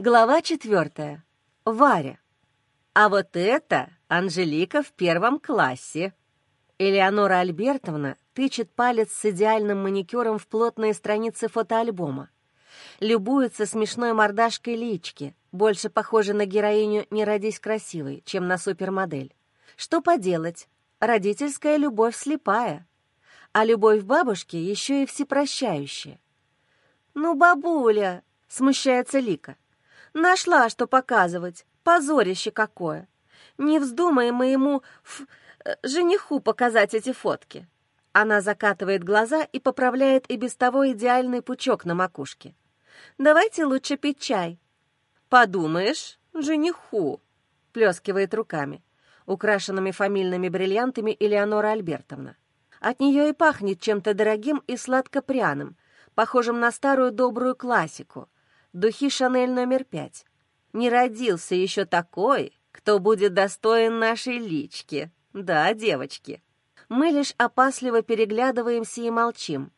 Глава четвертая. Варя. А вот это Анжелика в первом классе. Элеонора Альбертовна тычет палец с идеальным маникюром в плотные страницы фотоальбома. Любуется смешной мордашкой лички, больше похожей на героиню «Не родись красивой», чем на супермодель. Что поделать, родительская любовь слепая, а любовь бабушки еще и всепрощающая. «Ну, бабуля!» — смущается Лика — Нашла, что показывать. Позорище какое. Не вздумай моему ф, э, жениху показать эти фотки. Она закатывает глаза и поправляет и без того идеальный пучок на макушке. Давайте лучше пить чай. Подумаешь, жениху, плескивает руками, украшенными фамильными бриллиантами Элеонора Альбертовна. От нее и пахнет чем-то дорогим и сладко-пряным, похожим на старую добрую классику — духи Шанель номер пять. Не родился еще такой, кто будет достоин нашей лички. Да, девочки. Мы лишь опасливо переглядываемся и молчим.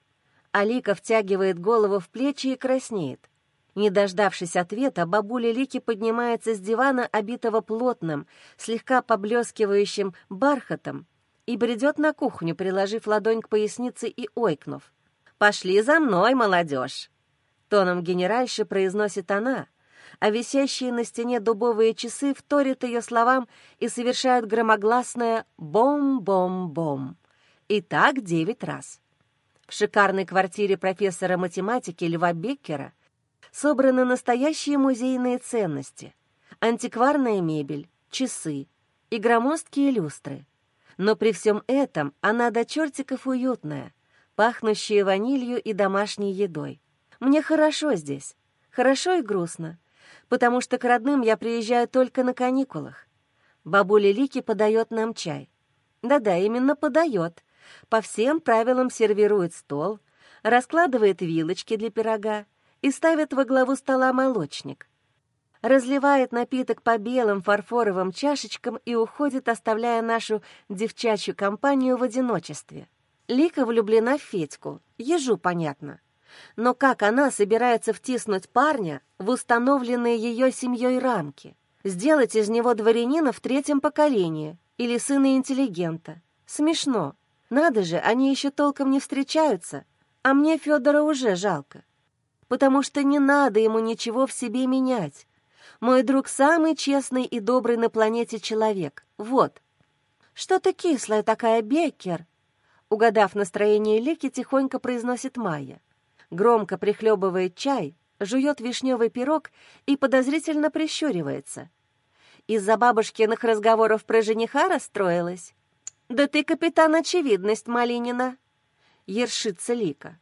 Алика втягивает голову в плечи и краснеет. Не дождавшись ответа, бабуля Лики поднимается с дивана, обитого плотным, слегка поблескивающим бархатом, и бредет на кухню, приложив ладонь к пояснице и ойкнув. «Пошли за мной, молодежь!» Тоном генеральши произносит она, а висящие на стене дубовые часы вторят ее словам и совершают громогласное «бом-бом-бом». И так девять раз. В шикарной квартире профессора математики Льва Беккера собраны настоящие музейные ценности, антикварная мебель, часы и громоздкие люстры. Но при всем этом она до чертиков уютная, пахнущая ванилью и домашней едой. Мне хорошо здесь, хорошо и грустно, потому что к родным я приезжаю только на каникулах. Бабуля Лики подает нам чай. Да-да, именно подает. По всем правилам сервирует стол, раскладывает вилочки для пирога и ставит во главу стола молочник. Разливает напиток по белым фарфоровым чашечкам и уходит, оставляя нашу девчачью компанию в одиночестве. Лика влюблена в Федьку, ежу понятно. Но как она собирается втиснуть парня в установленные ее семьей рамки? Сделать из него дворянина в третьем поколении или сына интеллигента? Смешно. Надо же, они еще толком не встречаются, а мне Федора уже жалко. Потому что не надо ему ничего в себе менять. Мой друг самый честный и добрый на планете человек. Вот. Что ты кислая такая, Беккер? Угадав настроение Лики, тихонько произносит Майя громко прихлебывает чай, жует вишневый пирог и подозрительно прищуривается. Из-за бабушкиных разговоров про жениха расстроилась. «Да ты, капитан, очевидность, Малинина!» Ершится Лика.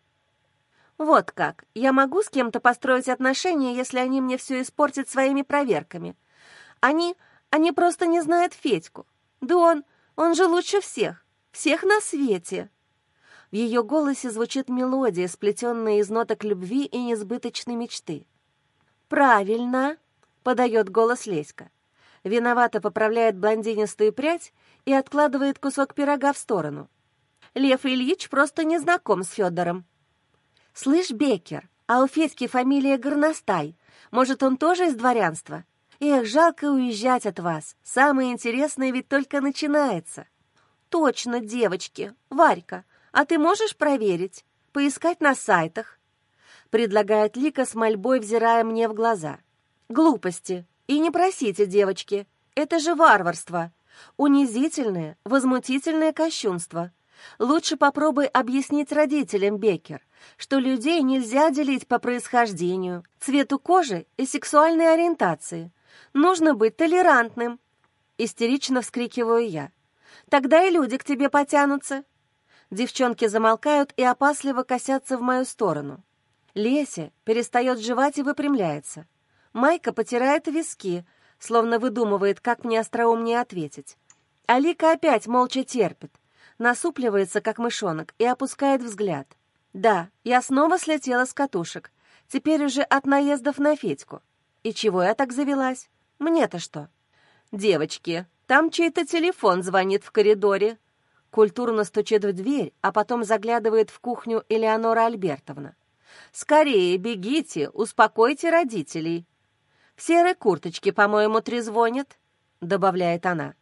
«Вот как, я могу с кем-то построить отношения, если они мне все испортят своими проверками. Они, они просто не знают Федьку. Да он, он же лучше всех, всех на свете!» В ее голосе звучит мелодия, сплетенная из ноток любви и несбыточной мечты. «Правильно!» — подает голос Леська. Виновато поправляет блондинистую прядь и откладывает кусок пирога в сторону. Лев Ильич просто не знаком с Федором. «Слышь, Бекер, а у Федьки фамилия Горностай. Может, он тоже из дворянства? Эх, жалко уезжать от вас. Самое интересное ведь только начинается». «Точно, девочки. Варька, а ты можешь проверить? Поискать на сайтах?» Предлагает Лика с мольбой, взирая мне в глаза. «Глупости. И не просите, девочки. Это же варварство. Унизительное, возмутительное кощунство. Лучше попробуй объяснить родителям, Беккер, что людей нельзя делить по происхождению, цвету кожи и сексуальной ориентации. Нужно быть толерантным. Истерично вскрикиваю я. Тогда и люди к тебе потянутся. Девчонки замолкают и опасливо косятся в мою сторону. Леся перестает жевать и выпрямляется. Майка потирает виски, словно выдумывает, как мне остроумнее ответить. Алика опять молча терпит, насупливается, как мышонок, и опускает взгляд. Да, я снова слетела с катушек, теперь уже от наездов на Федьку. И чего я так завелась? Мне-то что? Девочки, там чей-то телефон звонит в коридоре, Культурно стучит в дверь, а потом заглядывает в кухню Элеонора Альбертовна. «Скорее, бегите, успокойте родителей!» В серой курточке, по-моему, трезвонит», — добавляет она.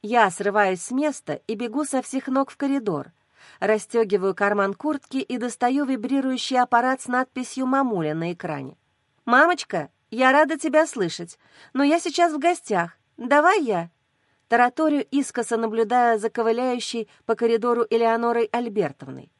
Я срываюсь с места и бегу со всех ног в коридор. Растегиваю карман куртки и достаю вибрирующий аппарат с надписью «Мамуля» на экране. «Мамочка, я рада тебя слышать, но я сейчас в гостях. Давай я». Тараторию искоса наблюдая за ковыляющей по коридору Элеонорой Альбертовной.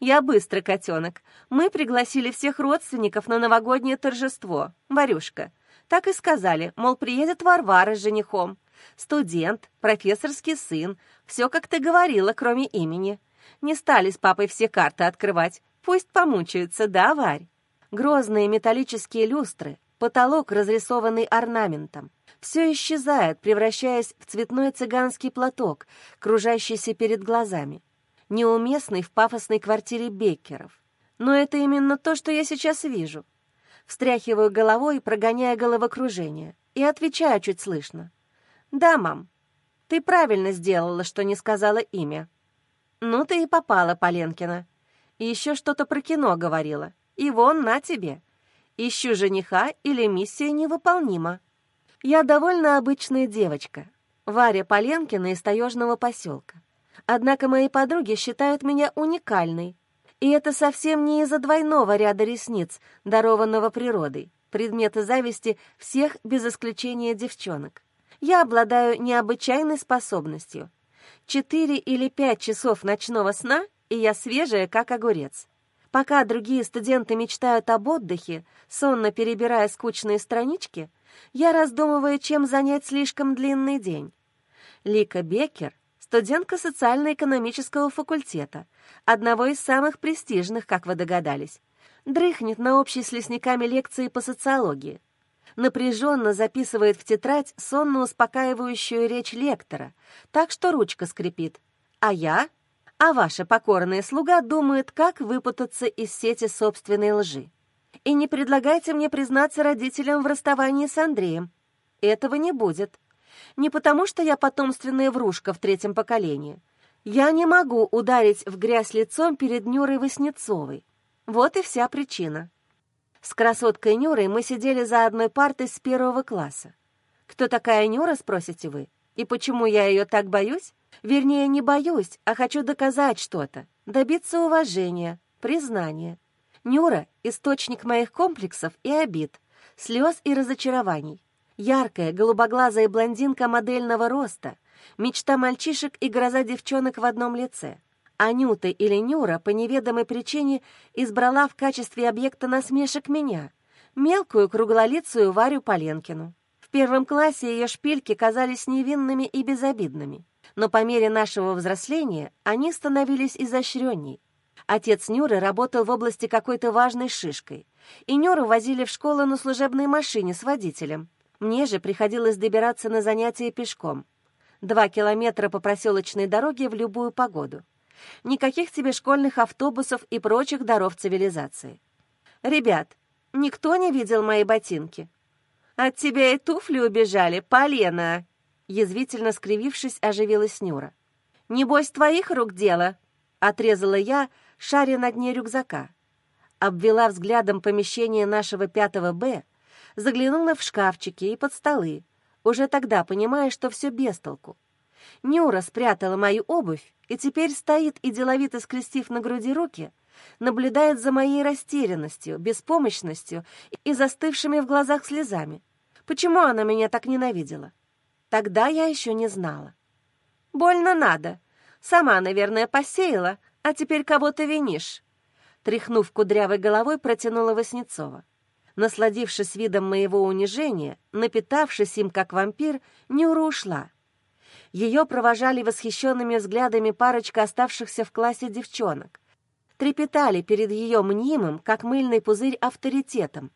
«Я быстро, котенок. Мы пригласили всех родственников на новогоднее торжество. Варюшка, так и сказали, мол, приедет Варвара с женихом. Студент, профессорский сын, все, как ты говорила, кроме имени. Не стали с папой все карты открывать. Пусть помучаются, да, Варь? Грозные металлические люстры, потолок, разрисованный орнаментом. Все исчезает, превращаясь в цветной цыганский платок, кружащийся перед глазами. Неуместный в пафосной квартире Беккеров. Но это именно то, что я сейчас вижу — Встряхиваю головой, прогоняя головокружение, и отвечаю чуть слышно. «Да, мам, ты правильно сделала, что не сказала имя». «Ну ты и попала, Поленкина. И еще что-то про кино говорила. И вон, на тебе. Ищу жениха или миссия невыполнима». Я довольно обычная девочка, Варя Поленкина из таежного поселка. Однако мои подруги считают меня уникальной, и это совсем не из-за двойного ряда ресниц, дарованного природой, предмета зависти всех без исключения девчонок. Я обладаю необычайной способностью. Четыре или пять часов ночного сна, и я свежая, как огурец. Пока другие студенты мечтают об отдыхе, сонно перебирая скучные странички, я раздумываю, чем занять слишком длинный день. Лика Беккер студентка социально-экономического факультета, одного из самых престижных, как вы догадались. Дрыхнет на общей с лесниками лекции по социологии. Напряженно записывает в тетрадь сонно-успокаивающую речь лектора, так что ручка скрипит. А я, а ваша покорная слуга думает, как выпутаться из сети собственной лжи. И не предлагайте мне признаться родителям в расставании с Андреем. Этого не будет. Не потому, что я потомственная врушка в третьем поколении. Я не могу ударить в грязь лицом перед Нюрой Васнецовой. Вот и вся причина. С красоткой Нюрой мы сидели за одной партой с первого класса. Кто такая Нюра, спросите вы? И почему я ее так боюсь? Вернее, не боюсь, а хочу доказать что-то, добиться уважения, признания. Нюра — источник моих комплексов и обид, слез и разочарований. Яркая, голубоглазая блондинка модельного роста, мечта мальчишек и гроза девчонок в одном лице. Анюта или Нюра по неведомой причине избрала в качестве объекта насмешек меня, мелкую круглолицую Варю Поленкину. В первом классе ее шпильки казались невинными и безобидными, но по мере нашего взросления они становились изощренней. Отец Нюры работал в области какой-то важной шишкой, и Нюру возили в школу на служебной машине с водителем — мне же приходилось добираться на занятия пешком. Два километра по проселочной дороге в любую погоду. Никаких тебе школьных автобусов и прочих даров цивилизации. Ребят, никто не видел мои ботинки? От тебя и туфли убежали, полена!» Язвительно скривившись, оживилась Нюра. «Небось, твоих рук дело?» — отрезала я, шаря на дне рюкзака. Обвела взглядом помещение нашего пятого «Б», заглянула в шкафчики и под столы, уже тогда понимая, что все без толку. Нюра спрятала мою обувь и теперь стоит и деловито скрестив на груди руки, наблюдает за моей растерянностью, беспомощностью и застывшими в глазах слезами. Почему она меня так ненавидела? Тогда я еще не знала. «Больно надо. Сама, наверное, посеяла, а теперь кого-то винишь». Тряхнув кудрявой головой, протянула Васнецова насладившись видом моего унижения, напитавшись им как вампир, Нюра ушла. Ее провожали восхищенными взглядами парочка оставшихся в классе девчонок. Трепетали перед ее мнимым, как мыльный пузырь, авторитетом,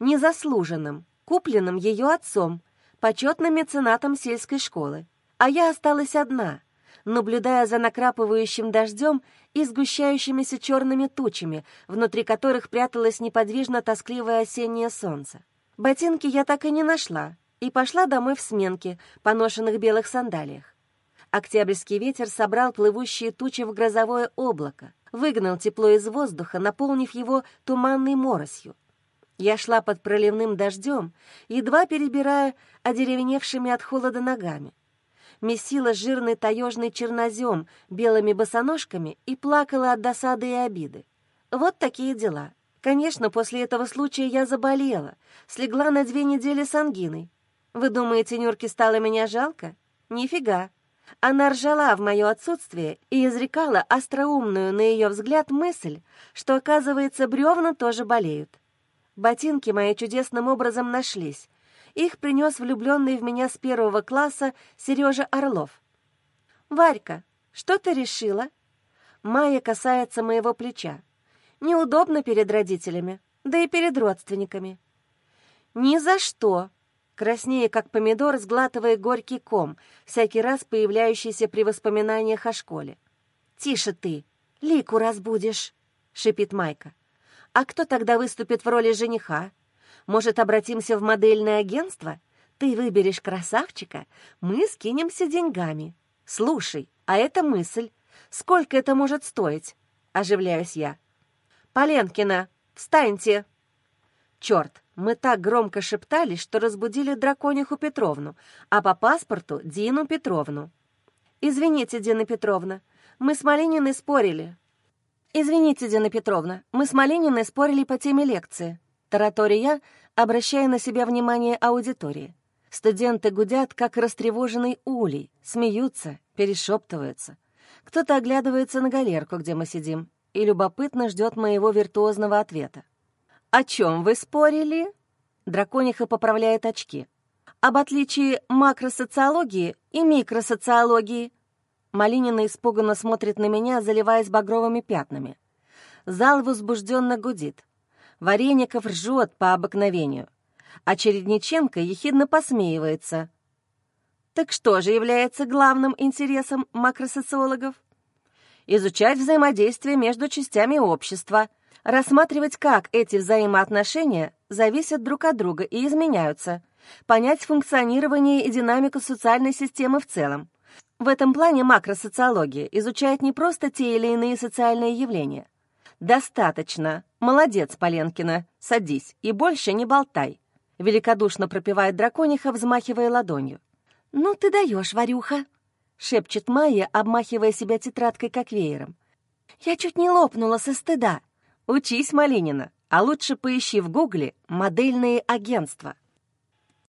незаслуженным, купленным ее отцом, почетным меценатом сельской школы. А я осталась одна, наблюдая за накрапывающим дождем и сгущающимися черными тучами, внутри которых пряталось неподвижно тоскливое осеннее солнце. Ботинки я так и не нашла, и пошла домой в сменке, поношенных белых сандалиях. Октябрьский ветер собрал плывущие тучи в грозовое облако, выгнал тепло из воздуха, наполнив его туманной моросью. Я шла под проливным дождем, едва перебирая одеревеневшими от холода ногами. Месила жирный таежный чернозем белыми босоножками и плакала от досады и обиды. Вот такие дела. Конечно, после этого случая я заболела, слегла на две недели с ангиной. Вы думаете, Нюрке стало меня жалко? Нифига. Она ржала в мое отсутствие и изрекала остроумную, на ее взгляд, мысль, что, оказывается, бревна тоже болеют. Ботинки мои чудесным образом нашлись. Их принес влюбленный в меня с первого класса Сережа Орлов. «Варька, что ты решила?» Майя касается моего плеча. Неудобно перед родителями, да и перед родственниками. «Ни за что!» Краснее, как помидор, сглатывая горький ком, всякий раз появляющийся при воспоминаниях о школе. «Тише ты! Лику разбудишь!» — шипит Майка. «А кто тогда выступит в роли жениха? Может, обратимся в модельное агентство? Ты выберешь красавчика, мы скинемся деньгами. Слушай, а это мысль. Сколько это может стоить?» — оживляюсь я. «Поленкина, встаньте!» Черт, мы так громко шептались, что разбудили дракониху Петровну, а по паспорту — Дину Петровну. «Извините, Дина Петровна, мы с Малининой спорили». «Извините, Дина Петровна, мы с Малининой спорили по теме лекции», — таратория я, обращая на себя внимание аудитории. Студенты гудят, как растревоженный улей, смеются, перешептываются. Кто-то оглядывается на галерку, где мы сидим, и любопытно ждет моего виртуозного ответа. «О чем вы спорили?» Дракониха поправляет очки. «Об отличии макросоциологии и микросоциологии». Малинина испуганно смотрит на меня, заливаясь багровыми пятнами. Зал возбужденно гудит. Вареников ржет по обыкновению, а Чередниченко ехидно посмеивается. Так что же является главным интересом макросоциологов? Изучать взаимодействие между частями общества — рассматривать, как эти взаимоотношения зависят друг от друга и изменяются, понять функционирование и динамику социальной системы в целом. В этом плане макросоциология изучает не просто те или иные социальные явления. «Достаточно. Молодец, Поленкина. Садись и больше не болтай», — великодушно пропевает дракониха, взмахивая ладонью. «Ну ты даешь, Варюха», — шепчет Майя, обмахивая себя тетрадкой как веером. «Я чуть не лопнула со стыда. Учись, Малинина, а лучше поищи в гугле «модельные агентства».